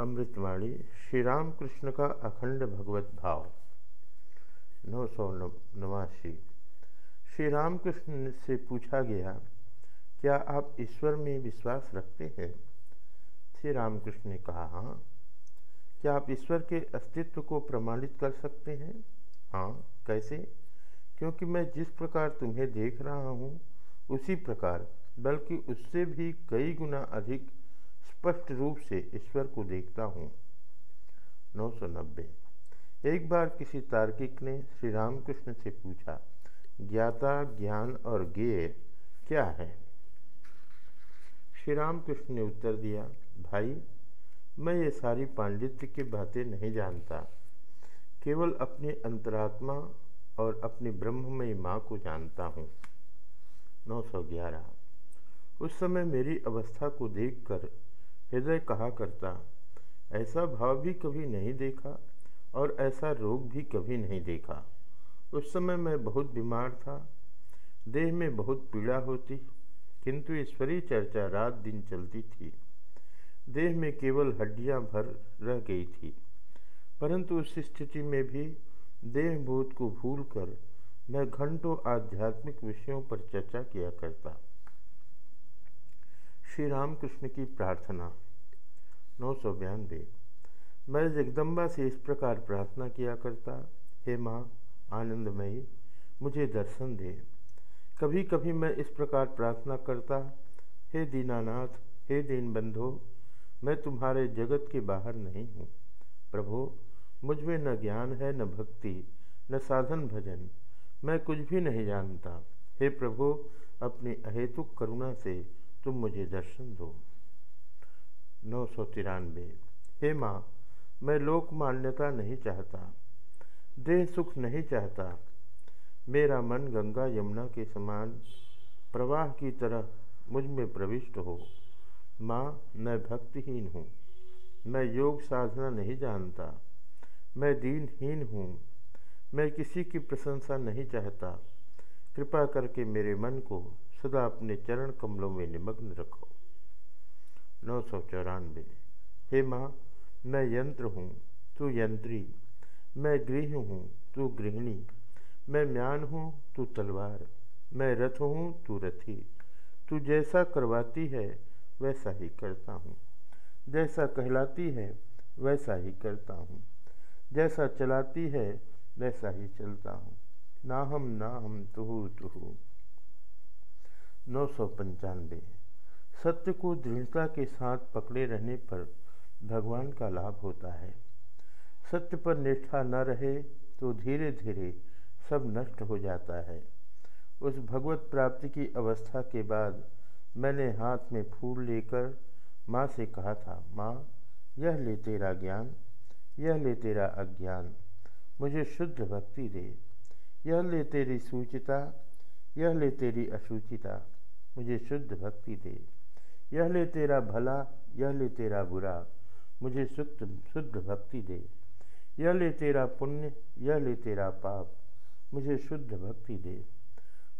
अमृतवाणी, श्री राम कृष्ण का अखंड भगवत भाव। नौ सौ नवासी। श्री रामकृष्ण से पूछा गया, क्या आप ईश्वर में विश्वास रखते हैं? श्री रामकृष्ण ने कहा हाँ। क्या आप ईश्वर के अस्तित्व को प्रमाणित कर सकते हैं? हाँ। कैसे? क्योंकि मैं जिस प्रकार तुम्हें देख रहा हूँ, उसी प्रकार, बल्कि उससे भी कई गुना अधिक स्पष्ट रूप से ईश्वर को देखता हूँ। नौ सौ नब्बे। एक बार किसी तार्किक ने श्री रामकृष्ण से पूछा, ज्ञाता, ज्ञान और ज्ञेय क्या है? श्री रामकृष्ण ने उत्तर दिया, भाई, मैं ये सारी पांडित्य की बातें नहीं जानता। केवल अपनी अंतरात्मा और अपनी ब्रह्ममयी माँ को जानता हूँ। 911 उस समय मेरी अवस्था को देखकर हृदय कहा करता? ऐसा भाव भी कभी नहीं देखा और ऐसा रोग भी कभी नहीं देखा। उस समय मैं बहुत बीमार था। देह में बहुत पीड़ा होती, किंतु ईश्वरीय चर्चा रात दिन चलती थी। देह में केवल हड्डियाँ भर रह गई थी। परंतु उस स्थिति में भी देह भूत को भूलकर मैं घंटों आध्यात्मिक विषयों पर चर्चा किया करता। श्री रामकृष्ण की प्रार्थना। नौ सौ बयानबे मैं जगदम्बा से इस प्रकार प्रार्थना किया करता, हे माँ, आनंदमयी, मुझे दर्शन दे। कभी कभी मैं इस प्रकार प्रार्थना करता, हे दीनानाथ, हे दीन बंधो मैं तुम्हारे जगत के बाहर नहीं हूँ। प्रभो, मुझमें न ज्ञान है, न भक्ति, न साधन भजन, मैं कुछ भी नहीं जानता। हे प्रभु, अपनी अहेतुक करुणा से तुम मुझे दर्शन दो। नौ सौ तिरानवे। हे माँ, मैं लोक मान्यता नहीं चाहता, देह सुख नहीं चाहता। मेरा मन गंगा यमुना के समान प्रवाह की तरह मुझमें प्रविष्ट हो। माँ, मैं भक्तिहीन हूँ, मैं योग साधना नहीं जानता, मैं दीनहीन हूँ, मैं किसी की प्रशंसा नहीं चाहता। कृपा करके मेरे मन को सदा अपने चरण कमलों में निमग्न रखो। नौ सौ चौरानवे। हे माँ, मैं यंत्र हूँ, तू यंत्री। मैं गृह हूँ, तू गृहिणी। मैं म्यान हूँ, तू तलवार। मैं रथ हूँ, तू रथी। तू जैसा करवाती है, वैसा ही करता हूँ। जैसा कहलाती है, वैसा ही करता हूँ। जैसा चलाती है, वैसा ही चलता हूँ। ना हम ना हम तुहू तुहू। नौ सौ पंचानवे सत्य को दृढ़ता के साथ पकड़े रहने पर भगवान का लाभ होता है। सत्य पर निष्ठा न रहे तो धीरे धीरे सब नष्ट हो जाता है। उस भगवत प्राप्ति की अवस्था के बाद मैंने हाथ में फूल लेकर माँ से कहा था, माँ, यह ले तेरा ज्ञान, यह ले तेरा अज्ञान, मुझे शुद्ध भक्ति दे। यह ले तेरी सूचिता यह ले तेरी अशुचिता, मुझे शुद्ध भक्ति दे। यह ले तेरा भला, यह ले तेरा बुरा, मुझे शुद्ध शुद्ध भक्ति दे। यह ले तेरा पुण्य, यह ले तेरा पाप, मुझे शुद्ध भक्ति दे।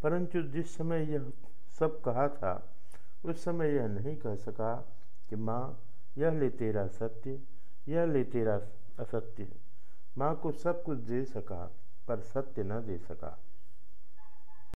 परंतु जिस समय यह सब कहा था, उस समय यह नहीं कह सका कि माँ, यह ले तेरा सत्य, यह ले तेरा असत्य। माँ को सब कुछ दे सका, पर सत्य न दे सका।